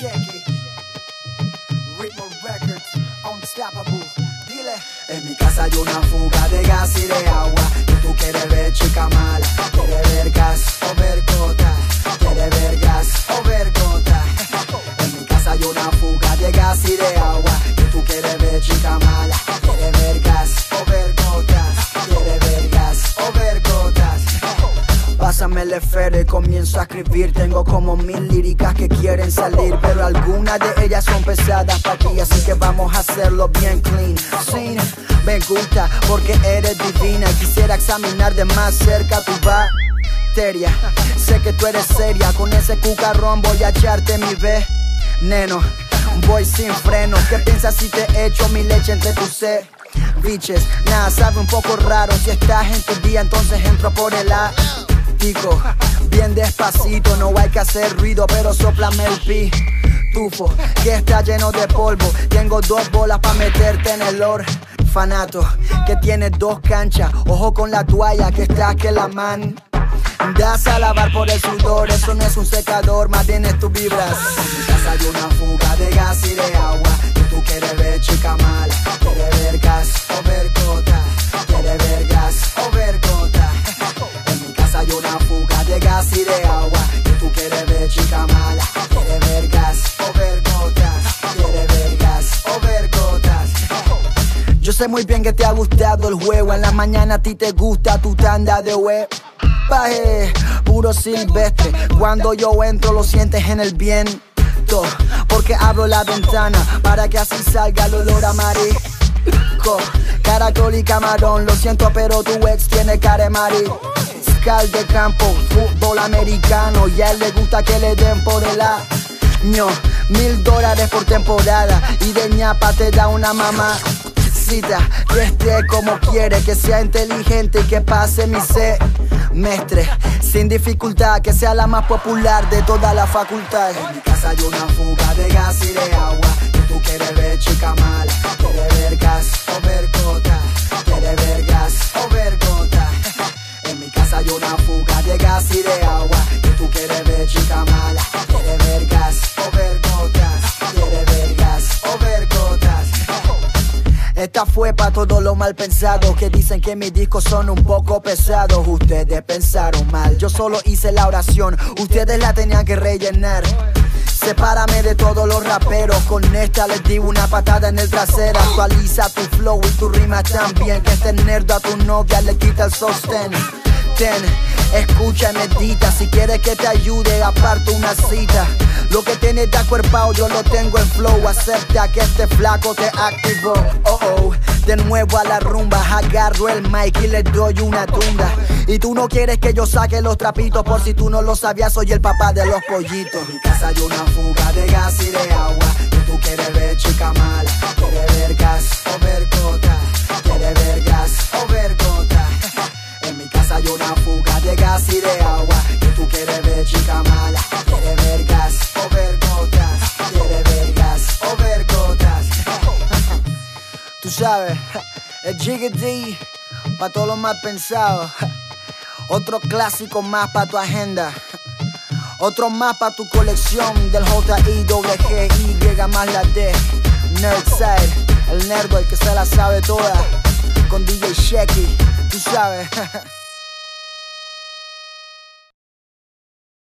Shaky. Ritmo Records, Unstoppable. Dile. En mi casa hay una fuga de gas y de agua. Y tú quieres ver chica mala. Quieres ver gas el comienzo a escribir. Tengo como mil líricas que quieren salir, pero algunas de ellas son pesadas para ti, así que vamos a hacerlo bien clean. Sí, me gusta porque eres divina. Quisiera examinar de más cerca tu bacteria. Sé que tú eres seria, con ese cucarrón voy a echarte mi veneno. Voy sin freno, ¿qué piensas si te echo mi leche entre tus se Biches, nada, sabe un poco raro. Si estás en tu día, entonces entro por el Bien despacito, no hay que hacer ruido, pero soplame el pi. Tufo, que está lleno de polvo. Tengo dos bolas para meterte en el orfanato. Que tiene dos canchas. Ojo con la toalla que está que la man. Das a lavar por el sudor, eso no es un secador, más bien es tu vibras. En mi casa hay una fuga de gas y de agua. Y tú quieres ver chica mala, fuga de agua. Y tú quieres ver chica mala, quieres ver gas o ver gotas, quieres ver gas o ver gotas. Yo sé muy bien que te ha gustado el juego. En la mañana a ti te gusta tu tanda de web. Paje, puro silvestre. Cuando yo entro lo sientes en el viento. Porque abro la ventana para que así salga el olor a marisco. Caracol y camarón, lo siento, pero tu ex tiene cara de de campo, fútbol americano. Y a él le gusta que le den por el año. Mil dólares por temporada y de ñapa te da una mamá que esté como quiere, que sea inteligente y que pase mi semestre sin dificultad, que sea la más popular de toda la facultad. En mi casa hay una fuga de gas y de agua. Y tú quieres ver chica mala, quieres ver Esta fue pa' todos los mal pensados que dicen que mis discos son un poco pesados. Ustedes pensaron mal, yo solo hice la oración, ustedes la tenían que rellenar. Sepárame de todos los raperos, con esta les di una patada en el trasero. Actualiza tu flow y tu rima también, que este nerd a tu novia le quita el sostén. Ten, escucha medita, si quieres que te ayude, aparto una cita. Lo que tienes de acuerpado yo lo tengo en flow, acepta que este flaco te activó. Oh oh, de nuevo a la rumba, agarro el mic y le doy una tunda. Y tú no quieres que yo saque los trapitos, por si tú no lo sabías, soy el papá de los pollitos. En mi casa hay una fuga de gas y de agua. Y tú quieres ver chica mala, quieres ver gas chica mala, quieres ver gas o ver gotas, quieres ver gas o ver gotas. Tú sabes, el Jiggity, pa' todos los mal pensados. Otro clásico más pa' tu agenda. Otro más pa' tu colección del J-I-W-G-Y más la D. Nerdside, el nerdo, el que se la sabe toda. Con DJ Shecky, tú sabes.